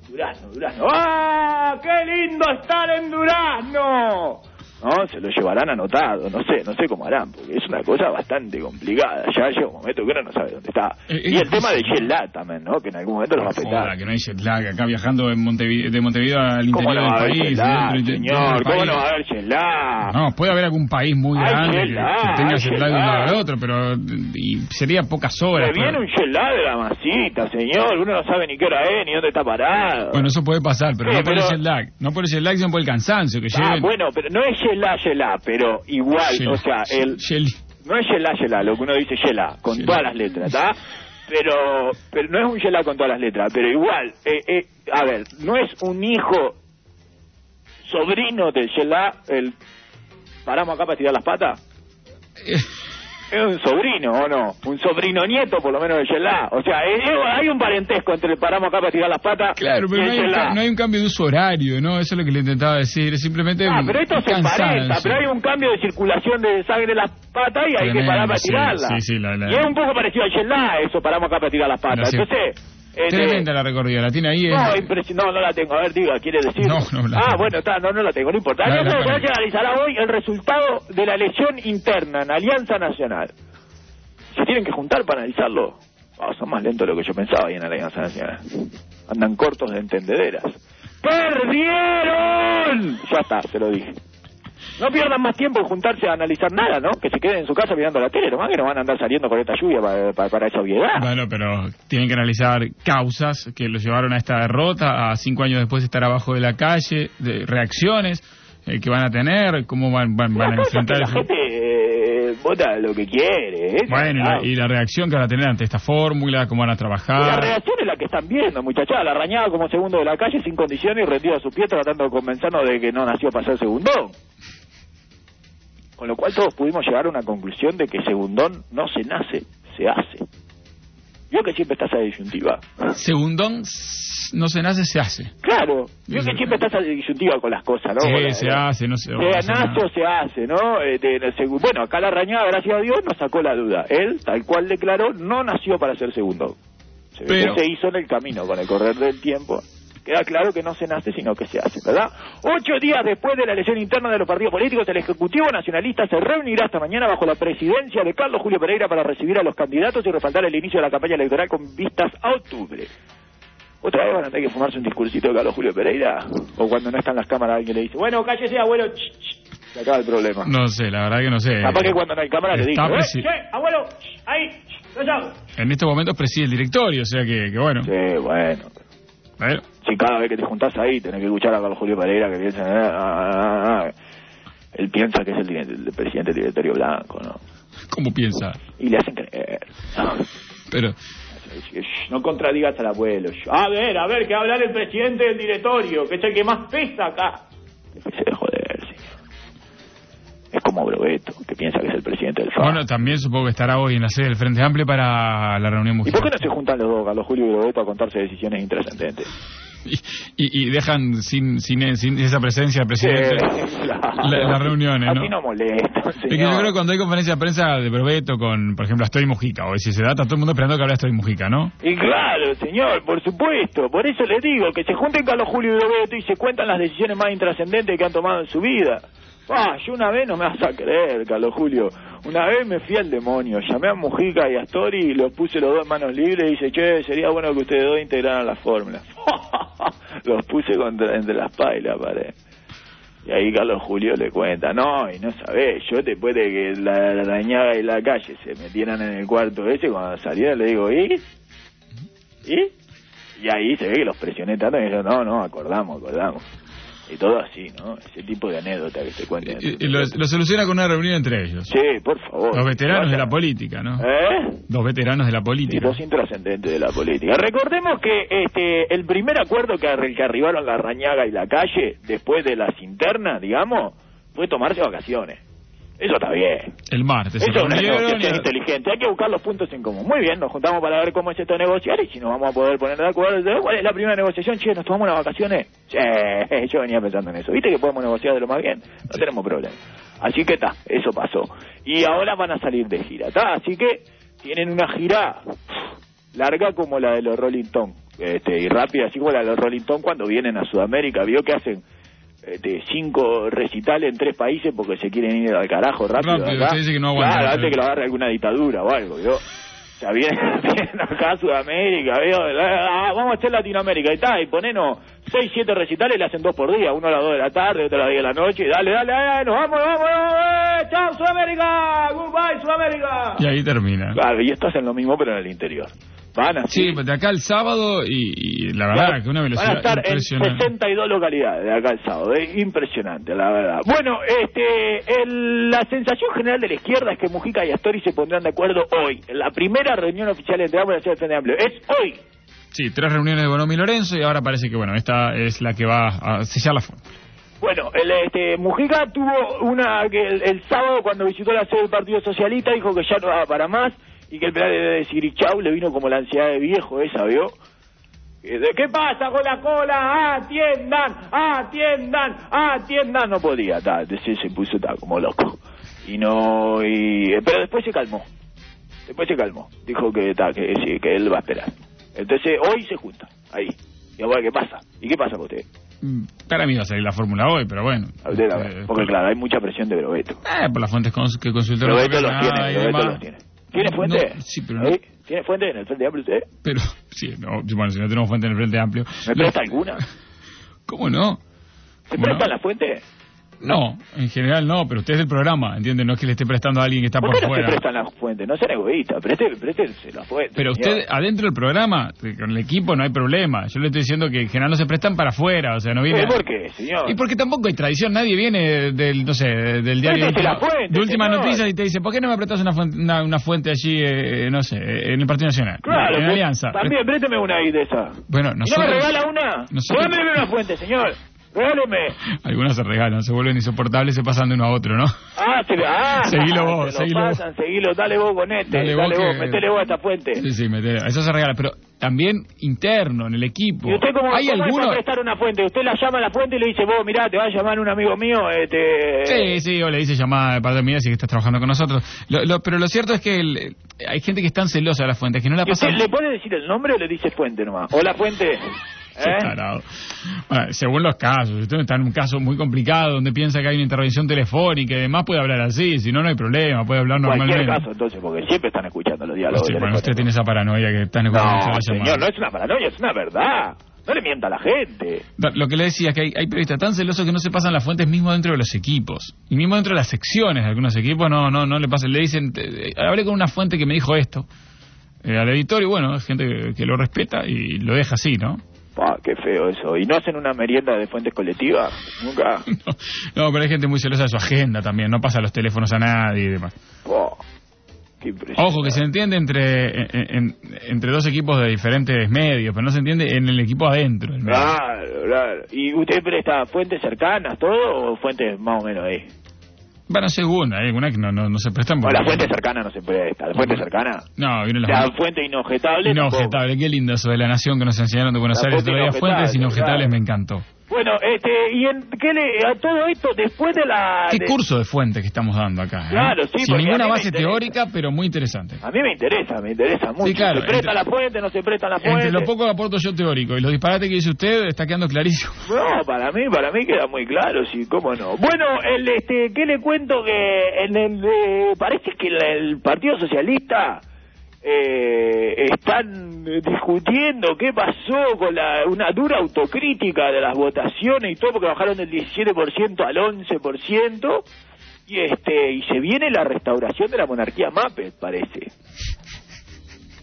Durazno, Durazno. ¡Ah! ¡Qué lindo estar en Durazno! ¿No? Se lo llevarán anotado, no sé, no sé cómo harán, porque es una cosa bastante complicada. Ya llega un momento que uno no sabe dónde está. Eh, y el tema de difícil. jet lag también, ¿no? Que en algún momento los va a petar. que no hay jet lag acá viajando en Montevi- de Montevideo al ¿Cómo interior no del país. lag, dentro señor? del ¿Cómo país. no va a haber jet lag? No, puede haber algún país muy Hay grande que, que tenga jet lag de un lado al otro, pero y sería pocas horas. Se viene pero- un jet lag de la masita, señor. Uno no sabe ni qué hora es, ni dónde está parado. Bueno, eso puede pasar, pero Sí, no por el pero- jet lag. No por el jet lag, sino por el cansancio que Ah, lleven. bueno, pero no es jet jet lag, pero igual, o sea, el, no es Yela Yela, lo que uno dice Yela, con Yela. todas las letras, ¿está? Pero, pero no es un Yela con todas las letras, pero igual, eh, eh, a ver, no es un hijo sobrino del Yelá, el... ¿Paramos acá para tirar las patas? Es un sobrino, ¿o no? Un sobrino nieto, por lo menos, de Yelá. O sea, eh, hay un parentesco entre el paramos acá para tirar las patas Claro, y pero el no hay, un, no hay cambio de uso horario, ¿no? Eso es lo que le intentaba decir. Simplemente. Ah, pero esto se emparenta, pero hay un cambio de circulación de sangre en las patas y hay que parar para sí, tirarla. sí, sí, la- la- Y es un poco parecido al Yelá, eso, paramos acá para tirar las patas. Sí. Entonces... este, Tremenda la recorrida, la tiene ahí. No, es- impresi- no, no la tengo. A ver, diga, ¿quiere decir? No, no la Ah, tengo. bueno, está, no, no la tengo, no importa. La Alianza Nacional analizará hoy el resultado de la elección interna en Alianza Nacional. ¿Se tienen que juntar para analizarlo? Ah, son más lentos de lo que yo pensaba ahí en Alianza Nacional. Andan cortos de entendederas. ¡Perdieron! Ya está, se lo dije. No pierdan más tiempo en juntarse a analizar nada, ¿no? Que se queden en su casa mirando la tele, nomás que no van a andar saliendo con esta lluvia para, para, para esa obviedad. Bueno, pero tienen que analizar causas que los llevaron a esta derrota, a cinco años después de estar abajo de la calle, de reacciones eh, que van a tener, cómo van, van, van a enfrentar la gente eh, vota lo que quiere. ¿eh? Bueno, y la, y la reacción que van a tener ante esta fórmula, cómo van a y la trabajar. reacción es la que están viendo, muchachada. La rañada como segundo de la calle sin condiciones y rendido a su pie tratando de convencernos de que no nació para ser segundón. Con lo cual todos pudimos llegar a una conclusión de que segundón no se nace, se hace. Yo que siempre está esa disyuntiva. Segundón no se nace, se hace. Claro, yo Sí. que siempre está esa disyuntiva con las cosas, ¿no? Sí, la- se hace, no se- no se nace o se hace, ¿no? Eh, de- de segu- bueno, acá la rañada, gracias a Dios, nos sacó la duda. Él, tal cual declaró, no nació para ser segundo. Se, Pero- se hizo en el camino con el correr del tiempo. Queda claro que no se nace, sino que se hace, ¿verdad? Ocho días después de la elección interna de los partidos políticos, el Ejecutivo Nacionalista se reunirá esta mañana bajo la presidencia de Carlos Julio Pereira para recibir a los candidatos y respaldar el inicio de la campaña electoral con vistas a octubre. ¿Otra vez van a tener que fumarse un discursito de Carlos Julio Pereira? ¿O cuando no están las cámaras alguien le dice, bueno, cállese, abuelo, ch, ch", se acaba el problema. No sé, la verdad que no sé. Capaz que cuando no hay cámara le dice, eh, presi- che, abuelo, ch, ahí, ch. En estos momentos preside el directorio, o sea que, que bueno. Sí, bueno. A ver, Si cada vez que te juntás ahí tenés que escuchar a Carlos Julio Pereira que piensa, ah, ah, ah, ah. él piensa que es el, presidente del directorio blanco, ¿no? ¿cómo piensa? Y le hacen creer. Pero, No contradigas al abuelo. A ver, a ver, que hablar el presidente del directorio, que es el que más pesa acá. Déjese de joder, señor. Es como Brobeto, que piensa que es el presidente del FA. bueno, también supongo que estará hoy en la sede del Frente Amplio para la reunión ¿Y mujer. por qué no se juntan los dos, Carlos Julio y Brobeto, a contarse decisiones intrascendentes? Y, y- dejan sin, sin, sin esa presencia del presidente claro. la- las reuniones, ¿no? Así no molesta, Es que yo creo que cuando hay conferencia de prensa de Probeto con, por ejemplo, Astoy Mujica, o si se da, está todo el mundo esperando que hable Astoy Mujica, ¿no? Y claro, señor, por supuesto. Por eso le digo que se junten Carlos Julio y Roberto y se cuentan las decisiones más intrascendentes que han tomado en su vida. Ah, yo una vez no me vas a creer, Carlos Julio. Una vez me fui al demonio, llamé a Mujica y a Astori y los puse los dos en manos libres y dice, che, sería bueno que ustedes dos integraran la fórmula. los puse contra, entre la espada y la pared. Y ahí Carlos Julio le cuenta, no, y no sabés, yo después de que la, la arañaga y la calle se metieran en el cuarto ese, cuando salieron le digo, ¿y? ¿Y? Y ahí se ve que los presioné tanto y yo, no, no, acordamos, acordamos. Y todo así, ¿no? Ese tipo de anécdota que se cuentan. Y, y lo, lo soluciona con una reunión entre ellos. Sí, por favor. Los veteranos de la política, ¿no? ¿Eh? Los veteranos de la Y política. los intrascendentes de la política. Recordemos que este el primer acuerdo que, que arribaron la Rañaga y la calle, después de las internas, digamos, fue tomarse vacaciones. Eso está bien. El martes Eso es una negociación inteligente. Hay que buscar los puntos en común. Muy bien, nos juntamos para ver cómo es esto de negociar y si nos vamos a poder poner de acuerdo. ¿Cuál es la primera negociación? Che, ¿nos tomamos unas vacaciones? Che, yo venía pensando en eso. ¿Viste que podemos negociar de lo más bien? No tenemos problema. Así que está, eso pasó. Y ahora van a salir de gira, ¿está? Así que tienen una gira larga como la de los Rolling Stones. Este, y rápida, así como la de los Rolling Stones cuando vienen a Sudamérica. Vio que hacen este, cinco recitales en tres países porque se quieren ir al carajo rápido. Rápido, acá. usted dice que no aguanta, Claro, antes que lo agarre alguna dictadura o algo, ¿vio? O sea, vienen, vienen acá a Sudamérica. Ah, vamos a hacer Latinoamérica, y está, y ponenos seis, siete recitales, le hacen dos por día, uno a las dos de la tarde, otro a las diez de la noche, y dale, dale, dale, nos vamos, vamos, vamos, eh, chao Sudamérica, goodbye Sudamérica. Y ahí termina. Claro, y esto hacen lo mismo pero en el interior. Van así. Sí, de acá el sábado y, y la verdad que una Van a velocidad estar en impresionante. 62 localidades de acá el sábado. Es impresionante, la verdad. Bueno, este, el- la sensación general de la izquierda es que Mujica y Astori se pondrán de acuerdo hoy. En la primera reunión oficial entre ambos y la Frente Amplio. Es hoy. Sí, tres reuniones de Bonomi y Lorenzo y ahora parece que, bueno, esta es la que va a sellar la forma. Bueno, el, este, Mujica tuvo una que el, el sábado cuando visitó la sede del Partido Socialista dijo que ya no daba para más y que el plan de decir y chau le vino como la ansiedad de viejo esa, ¿vio? Eh, ¿De qué pasa con la cola? ¡Atiendan! ¡Atiendan! ¡Atiendan! No podía, ta, entonces se puso ta, como loco. Y no... Y, eh, pero después se calmó. Después se calmó. Dijo que, ta, que, sí, que él va a esperar. Entonces hoy se junta, ahí. Y ahora, ¿qué pasa? ¿Y qué pasa con usted? Para mí va a salir la fórmula hoy, pero bueno. A usted, a ver, Eh, porque por- claro, hay mucha presión de Brobeto. eh, por las fuentes que consultó Brobeto los tiene, Brobeto los tiene. ¿Tiene fuente? No, sí, pero no- ¿Ahí? ¿Tiene fuente en el Frente Amplio usted? Pero, sí, no, bueno, si no tenemos fuente en el Frente Amplio. ¿Me presta alguna? ¿Cómo no? ¿Se ¿Cómo presta no? la fuente? No, en general no, pero usted es del programa, ¿entiende? No es que le esté prestando a alguien que está ¿Por por, qué no se fuera. prestan las fuentes? No sean egoístas, preste, préstense la fuente. Pero señor. usted, adentro del programa, eh, con el equipo no hay problema. Yo le estoy diciendo que en general no se prestan para afuera, o sea, no viene... ¿Eh, ¿Por qué, señor? Y porque tampoco hay tradición, nadie viene del, no sé, del diario Préstese la última- fuente, de últimas noticias y te dice, ¿por qué no me prestas una fuente, una, una fuente allí, eh, no sé, en el Partido Nacional? Claro, en pues, Alianza. También, présteme una ahí de esa. Bueno, ¿Y no nosotros... me regala una? nosotros- una fuente, señor. Regáleme. Algunos se regalan, se vuelven insoportables, se pasan de uno a otro, ¿no? Ah, se, ah, Seguilo vos, se lo seguilo vos. pasan, seguilo, dale vos con este, Dale dale, vos vos, que- metele vos a esta fuente. Sí, sí, mete- eso se regala, pero también interno, en el equipo. ¿Y usted cómo, ¿Hay cómo alguno? prestar una fuente? Usted la llama a la fuente y le dice, vos, mirá, te va a llamar un amigo mío, este... Sí, sí, o le dice llamada de parte mía si que estás trabajando con nosotros. Lo- lo- pero lo cierto es que el- hay gente que es tan celosa de la fuente que no la ¿Y usted pasa... le puede decir el nombre o le dice fuente nomás? O la fuente... ¿eh? Bueno, según los casos, si usted está en un caso muy complicado donde piensa que hay una intervención telefónica y demás, puede hablar así, si no, no hay problema, puede hablar Cualquier normalmente. caso, entonces, porque siempre están escuchando los diálogos. Bueno, usted tiene esa paranoia que están escuchando No, señor, no es una paranoia, es una verdad. No le mienta a la gente. Lo que le decía es que hay, hay periodistas tan celosos que no se pasan las fuentes mismo dentro de los equipos. Y mismo dentro de las secciones de algunos equipos no no no le pasan. Le dicen, te- hablé con una fuente que me dijo esto. eh, al editor y bueno, es gente que, que lo respeta y lo deja así, ¿no? Pa, qué feo eso. ¿Y no hacen una merienda de fuentes colectivas? Nunca. No, pero hay gente muy celosa de su agenda también, no pasa los teléfonos a nadie y demás. Qué impresionante. Ojo, que se entiende entre, en- en- entre dos equipos de diferentes medios, pero no se entiende en el equipo adentro. Claro, claro. ¿Y usted presta fuentes cercanas, todo, o fuentes más o menos ahí? Bueno, segunda, hay algunas que no, no, no se prestan No, porque- la fuente cercana no se presta. ¿La fuente cercana? No, vienen las La fuente inobjetable. tampoco. Inobjetable, qué lindo eso de la nación que nos enseñaron de Buenos La Aires. fuente Todavía inobjetable, fuentes inobjetables claro. me encantó. Bueno, este, y en, ¿qué le, a todo esto, después de la... Qué de- curso de fuente que estamos dando acá. ¿eh? Claro, sí, Sin ninguna base teórica, pero muy interesante. A mí me interesa, me interesa mucho. claro, ¿Se presta entre- la fuente, no se presta la fuente? Entre lo poco que aporto yo teórico y los disparates que dice usted, está quedando clarísimo. No, para mí, para mí queda muy claro, sí, cómo no. Bueno, el, este, ¿qué le cuento que en el, eh, parece que el, el Partido Socialista eh, están discutiendo qué pasó con la, una dura autocrítica de las votaciones y todo, porque bajaron del 17% al 11%, y este, y se viene la restauración de la monarquía Mappet, parece.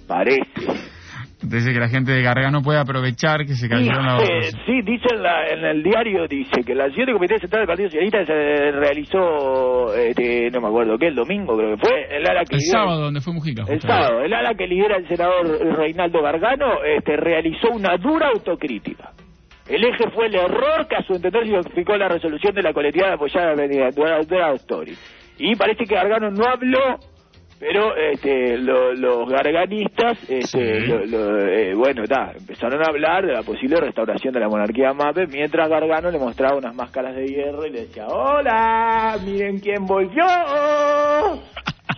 Parece. Dice que la gente de Gargano puede aprovechar que se cayeron las Dice, sí, dice en, la- en el diario, dice que la sesión del Comité Central del Partido Socialista se realizó, este, no me acuerdo qué, el domingo creo que fue, el ala que El lidera- sábado, donde fue Mujica. el sábado, el ala que lidera el senador Reinaldo Gargano, este, realizó una dura autocrítica. El eje fue el error que a su entender significó la resolución de la colectividad apoyada de la Story. Y parece que Gargano no habló, pero este, lo- los garganistas, este, Sí. lo- lo- eh, bueno, ta, empezaron a hablar de la posible restauración de la monarquía Mape, mientras Gargano le mostraba unas máscaras de hierro y le decía, hola, miren quién volvió.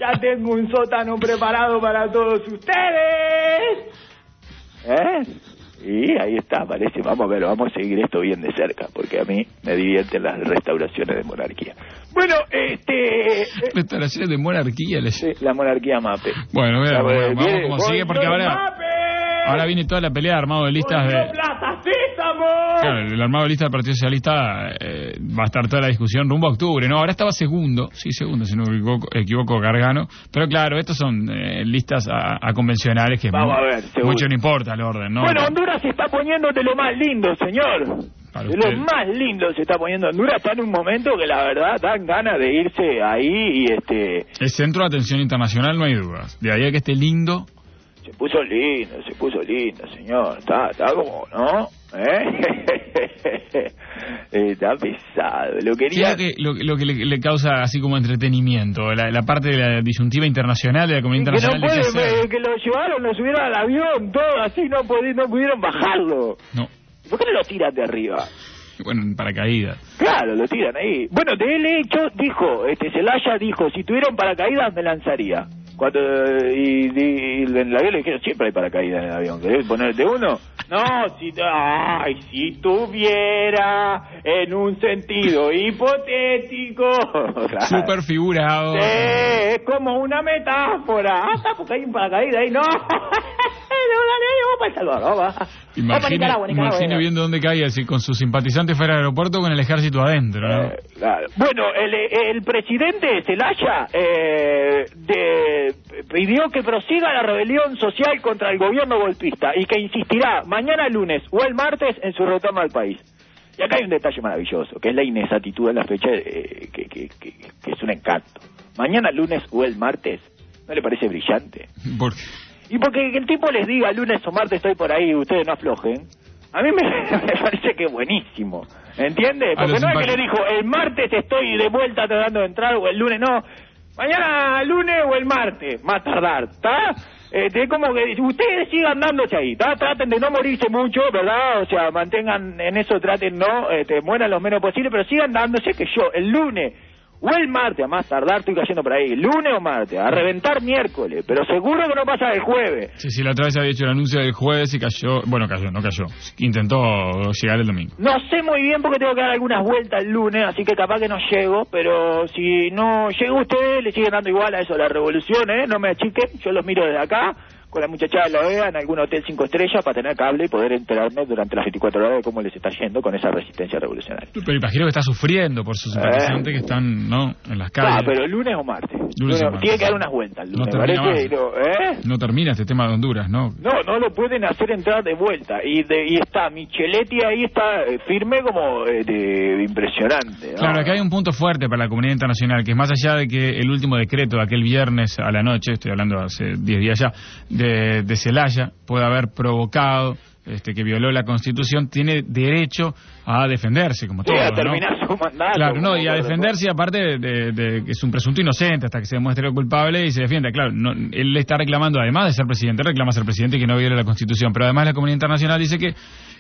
Ya tengo un sótano preparado para todos ustedes. ¿Eh? Y ahí está, parece, vamos a ver, vamos a seguir esto bien de cerca, porque a mí me divierten las restauraciones de monarquía. Bueno, este... eh, Restauraciones de monarquía. les- sí, la monarquía Mape. Bueno, Ya, bueno, bueno, vamos como sigue, porque ¡Volvió ahora, Mape! ahora viene toda la pelea armado de listas ¡Volvió de... Plaza Sésamo! Claro, el armado de lista del Partido Socialista eh, va a estar toda la discusión rumbo a octubre, ¿no? Ahora estaba segundo, sí, segundo, si no me equivoco, equivoco Gargano. Pero claro, estos son eh, listas a, a convencionales que Vamos a ver, seguro. mucho no importa el orden, ¿no? Bueno, Honduras se está poniendo de lo más lindo, señor. Para de más lindo se está poniendo Honduras. Está en un momento que la verdad dan ganas de irse ahí y este... El centro de atención internacional, no hay dudas. De ahí a que esté lindo, Se puso lindo, se puso lindo, señor. Está, está como, ¿no? ¿Eh? Eh, está pesado. Lo ¿Qué quería... es lo que, lo, lo que le, le causa así como entretenimiento? La, la parte de la disyuntiva internacional, de la comunidad que no internacional. de qué puede, hacer. eh, que lo llevaron, lo subieron al avión, todo así, no, pudi- no pudieron bajarlo. No, ¿Por qué no lo tiran de arriba? bueno, en paracaídas. Claro, lo tiran ahí. Bueno, de él hecho, dijo, este Celaya dijo, si tuviera un paracaídas me lanzaría. Cuando, y, y- y en el avión le dijeron, siempre hay paracaídas en el avión, ¿querés ponerte uno? No, si, ay, si tuviera en un sentido hipotético. Claro. Súper figurado. Sí, es como una metáfora. Ah, está, porque hay un paracaídas ahí. No, vamos para El Salvador, vamos. Vamos para Imagine, Nicaragua, Nicaragua. imagine viendo dónde caía, si con sus simpatizantes fuera del aeropuerto con el ejército adentro, ¿no? Eh, claro. Bueno, el, el presidente Zelaya eh, de- pidió que prosiga la rebelión social contra el gobierno golpista y que insistirá mañana lunes o el martes en su retorno al país. Y acá hay un detalle maravilloso, que es la inexactitud de la fecha, eh, que, que- que- que es un encanto. Mañana lunes o el martes, ¿no le parece brillante? Porque Y porque que el tipo les diga lunes o martes estoy por ahí, ustedes no aflojen. A mí me, me parece que buenísimo. ¿Entiendes? A Porque no es que le dijo el martes estoy de vuelta tratando de entrar o el lunes no. Mañana lunes o el martes, más tardar, ¿está? Este, es como que ustedes sigan dándose ahí, ¿está? Traten de no morirse mucho, ¿verdad? O sea, mantengan en eso, traten no, este, mueran lo menos posible, pero sigan dándose que yo el lunes o el martes, a más tardar estoy cayendo por ahí, lunes o martes, a reventar miércoles, pero seguro que no pasa el jueves. sí, sí, la otra vez había hecho el anuncio del jueves y cayó, bueno, cayó, no cayó. Intentó llegar el domingo. No sé muy bien porque tengo que dar algunas vueltas el lunes, así que capaz que no llego, pero si no llego ustedes, le siguen dando igual a eso, a la revolución, ¿eh? No me achiquen, yo los miro desde acá, con la muchachada de la OEA en algún hotel cinco estrellas para tener cable y poder enterarme durante las 24 horas de cómo les está yendo con esa resistencia revolucionaria. Pero imagino que está sufriendo por sus simpatizantes que están, ¿no? En las calles. Ah, pero lunes o martes. Lunes o martes. Tiene que dar unas vueltas No termina parece, no, ¿eh? No termina este tema de Honduras, ¿no? No, no lo pueden hacer entrar de vuelta. Y de, y está Micheletti ahí, está eh, firme como eh, de- impresionante. ¿no? Claro, acá hay un punto fuerte para la comunidad internacional, que es más allá de que el último decreto de aquel viernes a la noche, estoy hablando hace 10 días ya, de, de Celaya, puede haber provocado este, que violó la Constitución, tiene derecho a defenderse, como Sí, todo, a ¿no? terminar su mandato. Claro, no, y a defenderse, aparte de, de- de que es un presunto inocente hasta que se demuestre culpable y se defienda. Claro, no, él le está reclamando, además de ser presidente, reclama ser presidente y que no viole la Constitución. Pero además la comunidad internacional dice que,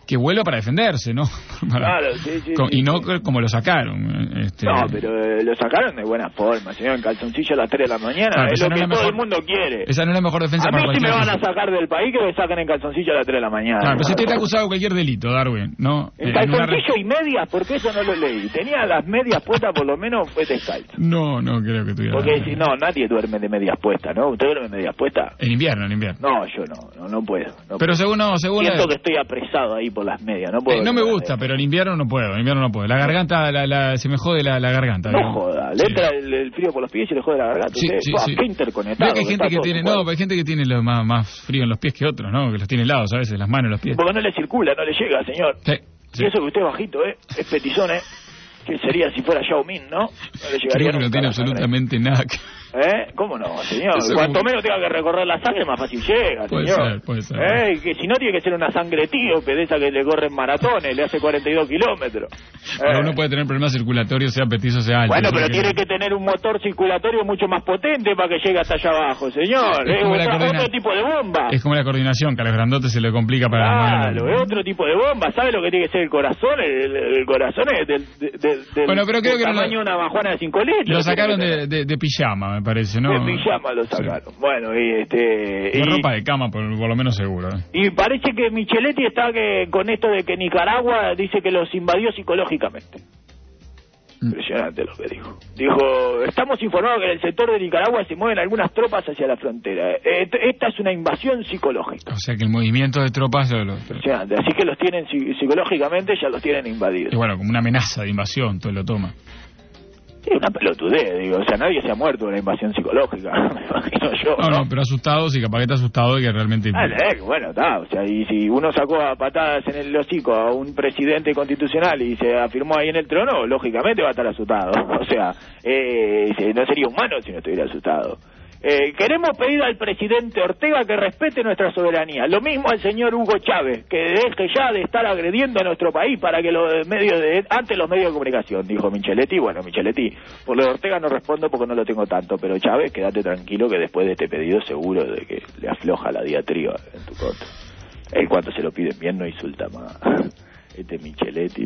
que vuelo para defenderse, ¿no? Para- Claro, sí, sí, co- sí, y no como lo sacaron. Este, No, pero eh, lo sacaron de buena forma, señor, en calzoncillo a las 3 de la mañana. Claro, es lo no que todo mejor- el mundo quiere. Esa no es la mejor defensa A mí para si me van a sacar del país, que me saquen en calzoncillo a las 3 de la mañana. Claro, pero si usted está acusado de cualquier delito, Darwin, ¿no? En Eh, en calzoncillo y medias, porque eso no lo leí. Tenía las medias puestas, por lo menos fue descalzo. No, no creo que tuviera. Porque si no, nadie duerme de medias puestas, ¿no? ¿Usted duerme de medias puestas? En invierno, en invierno. No, yo no, no, no puedo. no Pero puedo. según no, según Siento que estoy apresado ahí por las medias, no puedo. Eh, no me gusta, pero en invierno no puedo, en invierno no puedo. La garganta, la, la- se me jode la, la garganta. No joda, le Sí. entra el, el frío por los pies y le jode la garganta. Sí, Usted, sí, ¡buah, sí. qué interconectado. Que hay gente que todo tiene, su no, cuerpo. pero hay gente que tiene lo más, más frío en los pies que otros, ¿no? Que los tiene helados a veces, las manos, los pies. Porque no le circula, no le llega, señor. Y eso que usted es bajito, ¿eh? Es petizón, ¿eh? Que sería si fuera Yao Ming, ¿no? No le llegaría Creo que no tiene absolutamente nada que... ¿Eh? ¿Cómo no, señor? Eso Cuanto menos tenga que recorrer la sangre, más fácil llega, Puede señor. ser, puede ser. ¿Eh? Que si no, tiene que ser una sangre etíope, de esa que le corren maratones, le hace 42 kilómetros. Pero ¿Eh? uno puede tener problemas circulatorios, sea petizo, sea alto. Bueno, pero que- tiene que tener un motor circulatorio mucho más potente para que llegue hasta allá abajo, señor. Es Es, como la otra- coordina- otro tipo de bomba. Es como la coordinación, que a los grandotes se le complica para... Claro, es otro tipo de bomba. ¿Sabe lo que tiene que ser el corazón? El, el corazón es del, del, del- Bueno, pero creo del que no lo- una majuana de 5 litros. Lo sacaron de, de, de pijama, me parece, ¿no? De pijama lo sacaron. Bueno, y este... Y- ropa de cama, por, por lo menos seguro. ¿eh? Y parece que Micheletti está que, con esto de que Nicaragua dice que los invadió psicológicamente. Mm. Impresionante lo que dijo. Dijo, estamos informados que en el sector de Nicaragua se mueven algunas tropas hacia la frontera. Eh, Esta es una invasión psicológica. O sea que el movimiento de tropas, lo- lo- Impresionante. Así que los tienen psi- psicológicamente, ya los tienen invadidos. y bueno, como una amenaza de invasión, todo lo toma. Sí, una pelotudez, digo. O sea, nadie se ha muerto de una invasión psicológica, me imagino yo. No, ¿no? no, pero asustados y capaz que está asustado de que realmente... Ah, eh, bueno, está, o sea, y si uno sacó a patadas en el hocico a un presidente constitucional y se afirmó ahí en el trono, lógicamente va a estar asustado. O sea, eh, no sería humano si no estuviera asustado. Eh, queremos pedir al presidente Ortega que respete nuestra soberanía. Lo mismo al señor Hugo Chávez, que deje ya de estar agrediendo a nuestro país para que los medios de ante los medios de comunicación, dijo Micheletti. Bueno, Micheletti, por lo de Ortega no respondo porque no lo tengo tanto, pero Chávez, quédate tranquilo que después de este pedido seguro de que le afloja la diatriba en tu contra. Él cuando se lo piden bien no insulta más. Este Micheletti.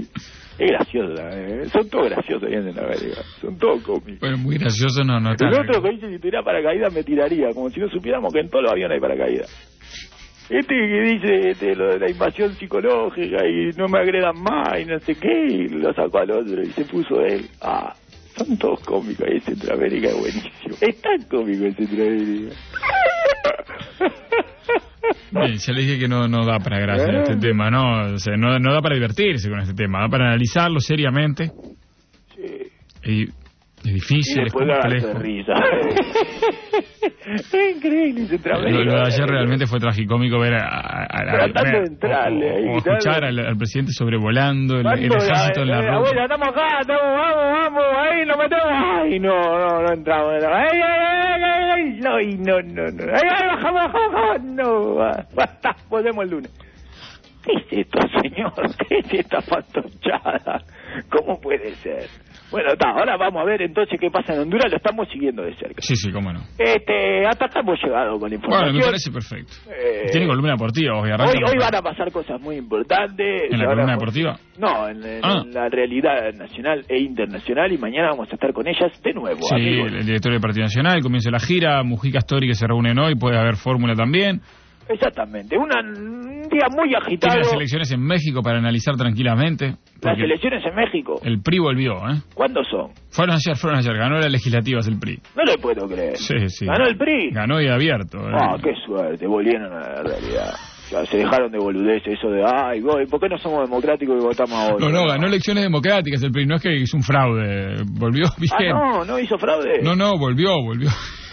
Es gracioso, ¿eh? son todos graciosos ahí en América, son todos cómicos. Bueno, muy gracioso no, no. El otro que dice si tuviera paracaídas me tiraría, como si no supiéramos que en todos los aviones hay paracaídas. Este que dice este, lo de la invasión psicológica y no me agredan más y no sé qué, y lo sacó al otro y se puso él. Ah, son todos cómicos ahí en Centroamérica, es buenísimo. Es tan cómico en Centroamérica. Bien, ya le dije que no, no da para gracia este tema, ¿no? O sea, no, no da para divertirse con este tema, da para analizarlo seriamente. Sí. Y es difícil, Y es después de risa. es increíble Centroamérica. Lo, lo de ayer realmente fue tragicómico ver a, a- a- a- o- entrarle o, o escuchar al, al presidente sobrevolando el, el ejército en la Eh, ruta. abuela, estamos acá, estamos, vamos, vamos, ahí nos metemos. Ay, no, no, no entramos. no. Ay, ay, ay, ay, no, no, no, no. Ay, ay, bajamos, bajamos, bajamos. No, basta, volvemos el lunes. ¿Qué es esto, señor? ¿Qué es esta fantochada? ¿Cómo puede ser? Bueno, está, ahora vamos a ver entonces qué pasa en Honduras, lo estamos siguiendo de cerca. Sí, sí, cómo no. Este, hasta acá hemos llegado con la Bueno, información. me parece perfecto. Eh, Tiene columna deportiva, hoy. Hoy, hoy van a pasar cosas muy importantes. ¿En la columna deportiva? No, en, en Ah. la realidad nacional e internacional y mañana vamos a estar con ellas de nuevo. Sí, amigos. el director del Partido Nacional, comienza la gira, Mujica Story que se reúnen hoy, puede haber fórmula también. Exactamente, Una- un día muy agitado. las elecciones en México para analizar tranquilamente. Las elecciones en México, El PRI volvió, ¿eh? ¿cuándo son? Fueron ayer, fueron ayer, ganó las legislativas el PRI. No le puedo creer. Sí, sí. ¿Ganó el PRI? Ganó y abierto. ¿eh? Ah, qué suerte, volvieron a la realidad. Ya se dejaron de boludeces, eso de, ay, voy, ¿por qué no somos democráticos y votamos ahora? No, no, ganó elecciones democráticas el PRI, no es que hizo un fraude, volvió Ah, bien. no, no hizo fraude. No, no, volvió, volvió.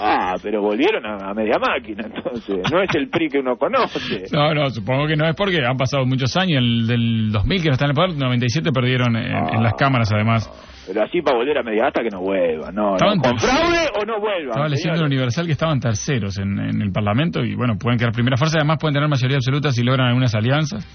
Ah, pero volvieron a, a media máquina, entonces. No es el PRI que uno conoce. No, no, supongo que no es porque han pasado muchos años, el del 2000 que no está en el poder, 97 perdieron en, en las cámaras además. Pero así para volver a media hasta que no vuelvan. No, no. ¿Con fraude o no vuelvan? Estaba leyendo en el? Universal que estaban terceros en, en el Parlamento y bueno, pueden quedar primera fuerza, además pueden tener mayoría absoluta si logran algunas alianzas.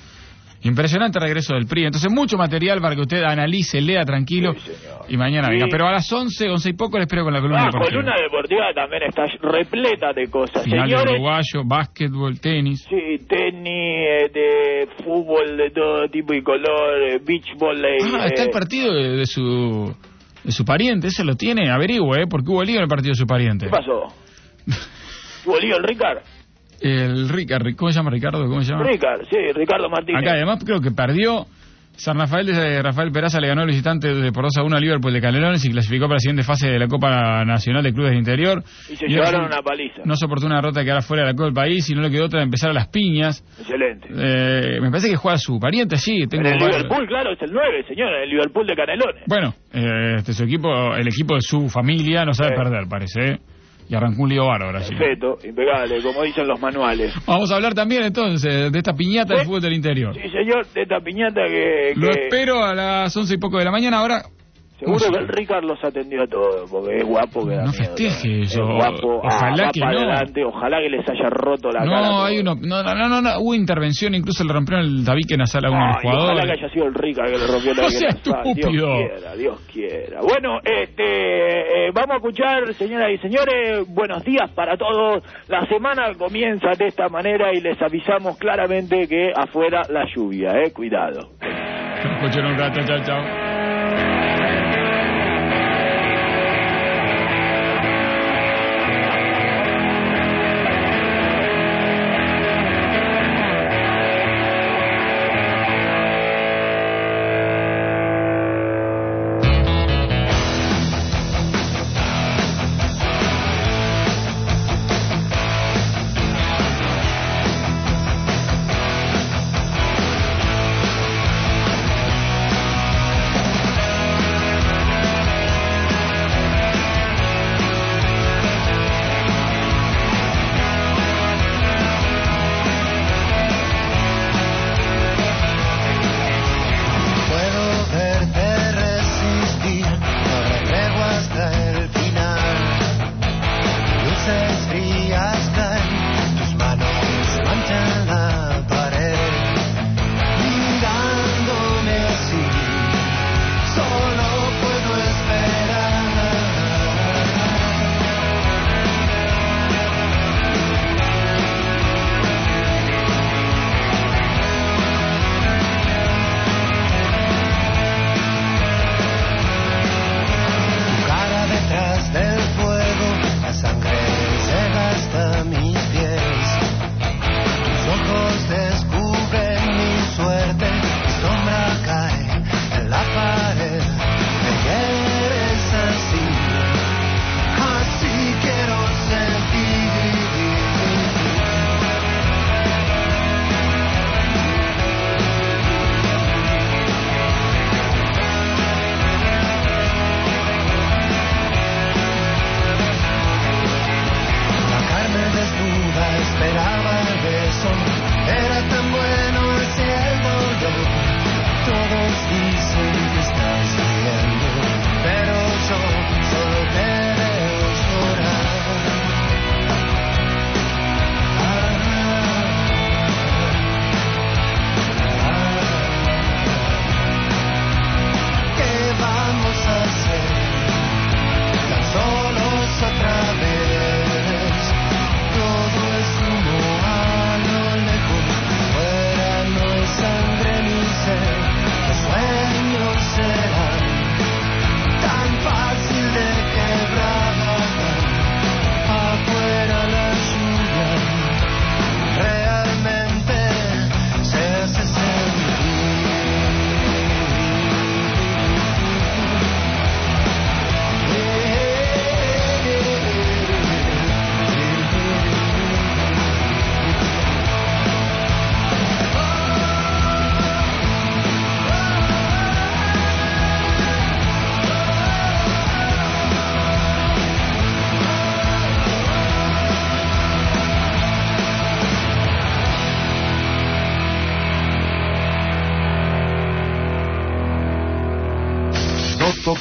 Impresionante regreso del PRI. Entonces, mucho material para que usted analice, lea tranquilo Sí, y mañana Sí. venga. Pero a las 11, 11 y poco le espero con la columna Ah, deportiva. columna deportiva también está repleta de cosas. Final de Señores, uruguayo, básquetbol, tenis. sí, tenis, eh, de fútbol de todo tipo y color, eh, beach volley. Ah, está eh, el partido de, de su de su pariente, ese lo tiene, averigüe, ¿eh? porque hubo lío en el partido de su pariente. ¿Qué pasó? ¿Tuvo lío el Ricard? El Ricard, ¿cómo se llama Ricardo? ¿Cómo se llama? Ricard, sí, Ricardo Martínez. Acá además creo que perdió. San Rafael de Rafael Peraza le ganó el visitante de por 2 a 1 a Liverpool de Canelones y clasificó para la siguiente fase de la Copa Nacional de Clubes de Interior. Y se Y llevaron una paliza. No soportó una derrota de quedar fuera de la Copa del país y no le quedó otra de empezar a las piñas. Excelente. Eh, me parece que juega su pariente allí. Tengo en el Liverpool, claro, es el 9, señor, en el Liverpool de Canelones. Bueno, eh, este su equipo, el equipo de su familia no sabe Sí. perder, parece. Y arrancó un lío bárbaro allí. Perfecto, impecable, como dicen los manuales. Vamos a hablar también entonces de esta piñata del Sí. fútbol del interior. Sí, señor, de esta piñata que... Lo que espero a las once y poco de la mañana. Ahora, seguro ¿Cómo que el Ricard los atendió a todos, porque es guapo que da No festeje ¿no? eso. Es guapo, Ojalá ah, va que para no. adelante, ojalá que les haya roto la cara. a no, hay uno. No, no, no, no, no, hubo intervención, incluso le rompieron el tabique nasal a uno de los Ay, ojalá jugadores. que haya sido el Ricard que le rompió la No sea cara. estúpido. Dios quiera, Dios quiera. Bueno, este, eh, vamos a escuchar, señoras y señores, buenos días para todos. La semana comienza de esta manera y les avisamos claramente que afuera la lluvia, eh, cuidado. Escuchen un rato, chao, chao.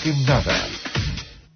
Toquen nada.